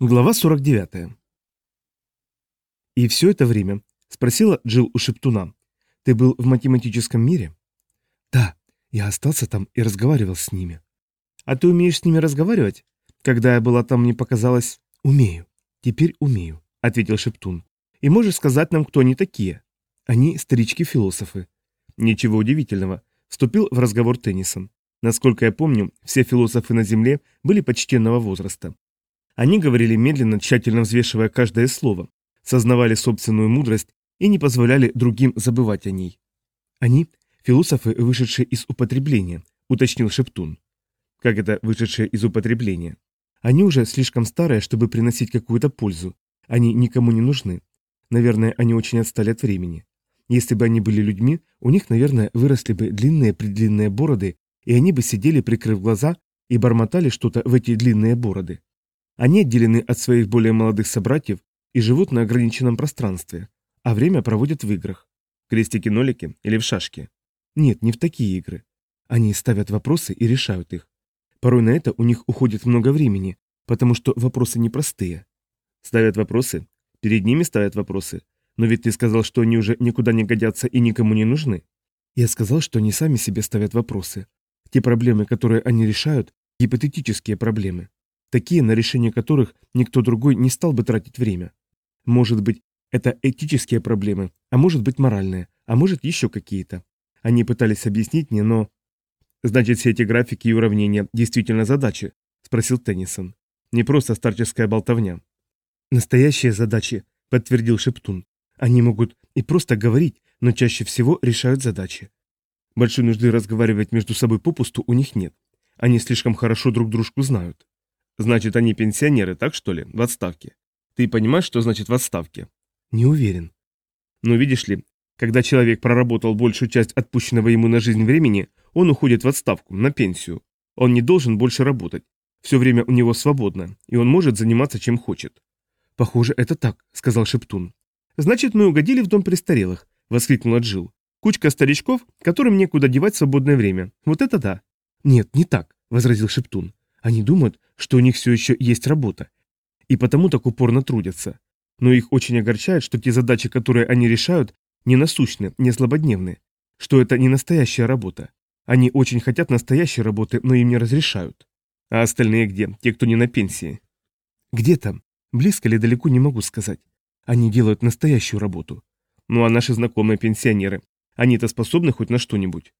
Глава 49. «И все это время?» – спросила Джилл у Шептуна. «Ты был в математическом мире?» «Да, я остался там и разговаривал с ними». «А ты умеешь с ними разговаривать? Когда я была там, мне показалось...» «Умею. Теперь умею», — ответил Шептун. «И можешь сказать нам, кто они такие?» «Они старички-философы». «Ничего удивительного», — вступил в разговор Теннисон. «Насколько я помню, все философы на Земле были почтенного возраста. Они говорили медленно, тщательно взвешивая каждое слово, сознавали собственную мудрость и не позволяли другим забывать о ней. Они – философы, вышедшие из употребления, уточнил Шептун. Как это вышедшие из употребления? Они уже слишком старые, чтобы приносить какую-то пользу. Они никому не нужны. Наверное, они очень отстали от времени. Если бы они были людьми, у них, наверное, выросли бы длинные-предлинные бороды, и они бы сидели, прикрыв глаза, и бормотали что-то в эти длинные бороды. Они отделены от своих более молодых собратьев и живут на ограниченном пространстве, а время проводят в играх. Крестики-нолики или в шашки. Нет, не в такие игры. Они ставят вопросы и решают их. Порой на это у них уходит много времени, потому что вопросы непростые. Ставят вопросы? Перед ними ставят вопросы. Но ведь ты сказал, что они уже никуда не годятся и никому не нужны. Я сказал, что они сами себе ставят вопросы. Те проблемы, которые они решают, гипотетические проблемы такие, на решение которых никто другой не стал бы тратить время. Может быть, это этические проблемы, а может быть моральные, а может еще какие-то. Они пытались объяснить мне, но... «Значит, все эти графики и уравнения действительно задачи?» – спросил Теннисон. «Не просто старческая болтовня». «Настоящие задачи», – подтвердил Шептун. «Они могут и просто говорить, но чаще всего решают задачи. Большой нужды разговаривать между собой попусту у них нет. Они слишком хорошо друг дружку знают. Значит, они пенсионеры, так что ли, в отставке? Ты понимаешь, что значит в отставке? Не уверен. Но видишь ли, когда человек проработал большую часть отпущенного ему на жизнь времени, он уходит в отставку, на пенсию. Он не должен больше работать. Все время у него свободно, и он может заниматься чем хочет. Похоже, это так, сказал Шептун. Значит, мы угодили в дом престарелых, воскликнула Джил. Кучка старичков, которым некуда девать свободное время. Вот это да. Нет, не так, возразил Шептун. Они думают, что у них все еще есть работа, и потому так упорно трудятся. Но их очень огорчает, что те задачи, которые они решают, не насущны, не злободневны, что это не настоящая работа. Они очень хотят настоящей работы, но им не разрешают. А остальные где? Те, кто не на пенсии? Где там? Близко ли далеко не могу сказать. Они делают настоящую работу. Ну а наши знакомые пенсионеры, они-то способны хоть на что-нибудь?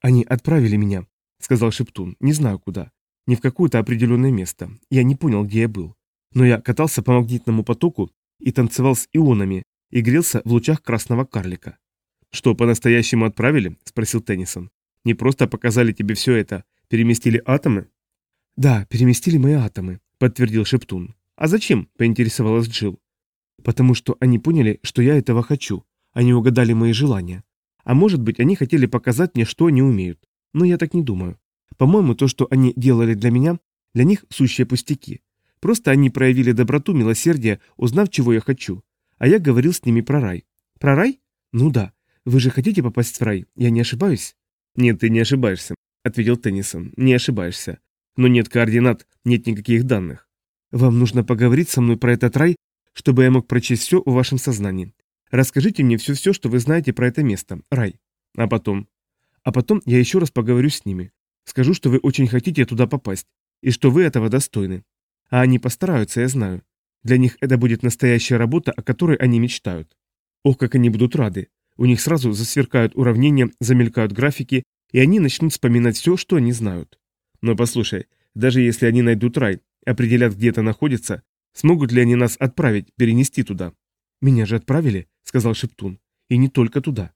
Они отправили меня, сказал Шептун, не знаю куда не в какое-то определенное место. Я не понял, где я был. Но я катался по магнитному потоку и танцевал с ионами, и грелся в лучах красного карлика. «Что, по-настоящему отправили?» – спросил Теннисон. «Не просто показали тебе все это, переместили атомы?» «Да, переместили мои атомы», – подтвердил Шептун. «А зачем?» – поинтересовалась Джилл. «Потому что они поняли, что я этого хочу. Они угадали мои желания. А может быть, они хотели показать мне, что они умеют. Но я так не думаю. По-моему, то, что они делали для меня, для них сущие пустяки. Просто они проявили доброту, милосердие, узнав, чего я хочу. А я говорил с ними про рай. Про рай? Ну да. Вы же хотите попасть в рай, я не ошибаюсь? Нет, ты не ошибаешься, ответил Теннисон. Не ошибаешься. Но нет координат, нет никаких данных. Вам нужно поговорить со мной про этот рай, чтобы я мог прочесть все в вашем сознании. Расскажите мне все-все, что вы знаете про это место, рай. А потом? А потом я еще раз поговорю с ними. Скажу, что вы очень хотите туда попасть, и что вы этого достойны. А они постараются, я знаю. Для них это будет настоящая работа, о которой они мечтают. Ох, как они будут рады. У них сразу засверкают уравнения, замелькают графики, и они начнут вспоминать все, что они знают. Но послушай, даже если они найдут рай, определят, где это находится, смогут ли они нас отправить, перенести туда? Меня же отправили, сказал Шептун. И не только туда.